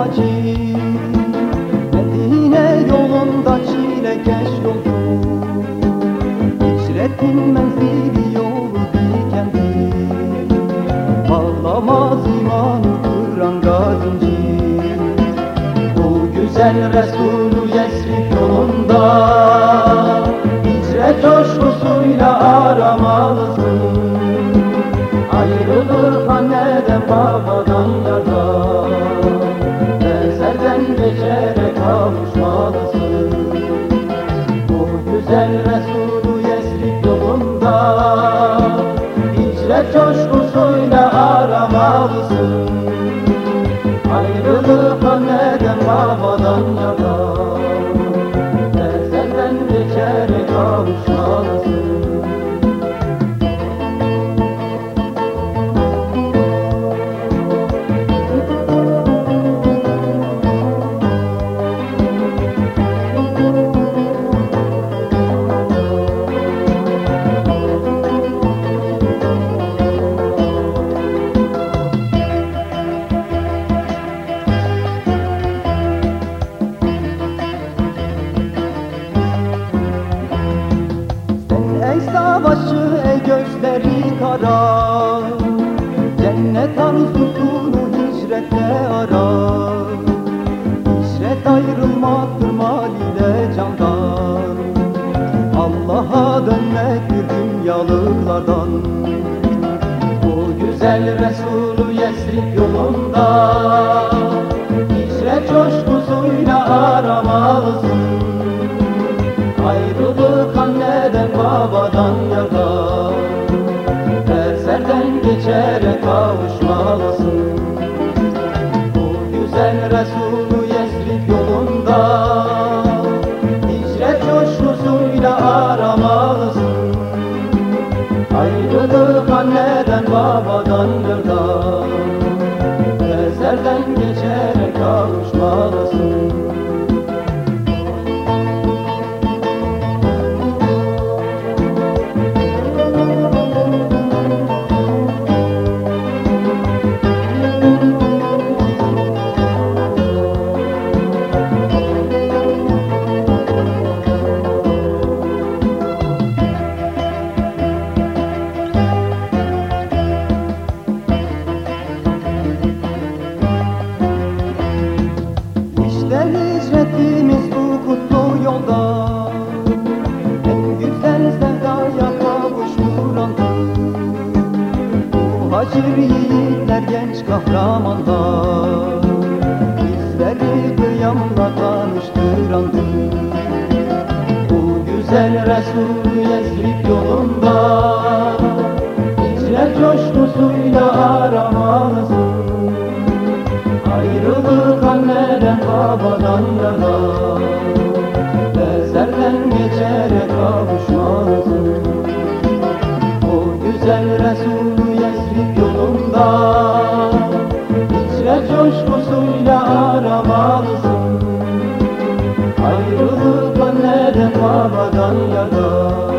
acı Medine yolunda çilekeş yoldu Hicretin menzili yolu dikendi Bağlamaz imanı kıran gazincir Bu güzel Resulü Yesrib yolunda. Hicret coşkusuyla aramalısın. Ayrılık anneden babadan yardan kavuşmalısın Bu güzel Resulü Yesrib yolunda Hicret coşkusuyla aramalısın. Ayrılık anneden babadan yardan Sen ey savaşçı ey gözleri kara. Cennet arzusunu hicretle ara. Hicret ayrılmaktır mal ile candan. Allah'a dönmektir dünyalıklardan Bu güzel Resulü Yesrib yolunda. Hicret coşkusuyla anneden babadan yardan Ezelden geçerek kavuşmalısın. Bu güzel Resulü Yesrib yolunda. Hicret coşkusuyla aramalısın. Ayrılık anneden babadan yardan Ezelden geçerek Muhacir yiğitler genç kahramanlar. Bizleri kıyamla tanıştırandır Bu güzel Resul Yesrib yolunda. Hicret coşkusuyla coşkusuyla aramalısın Ayrılık anneden babadan Ezelden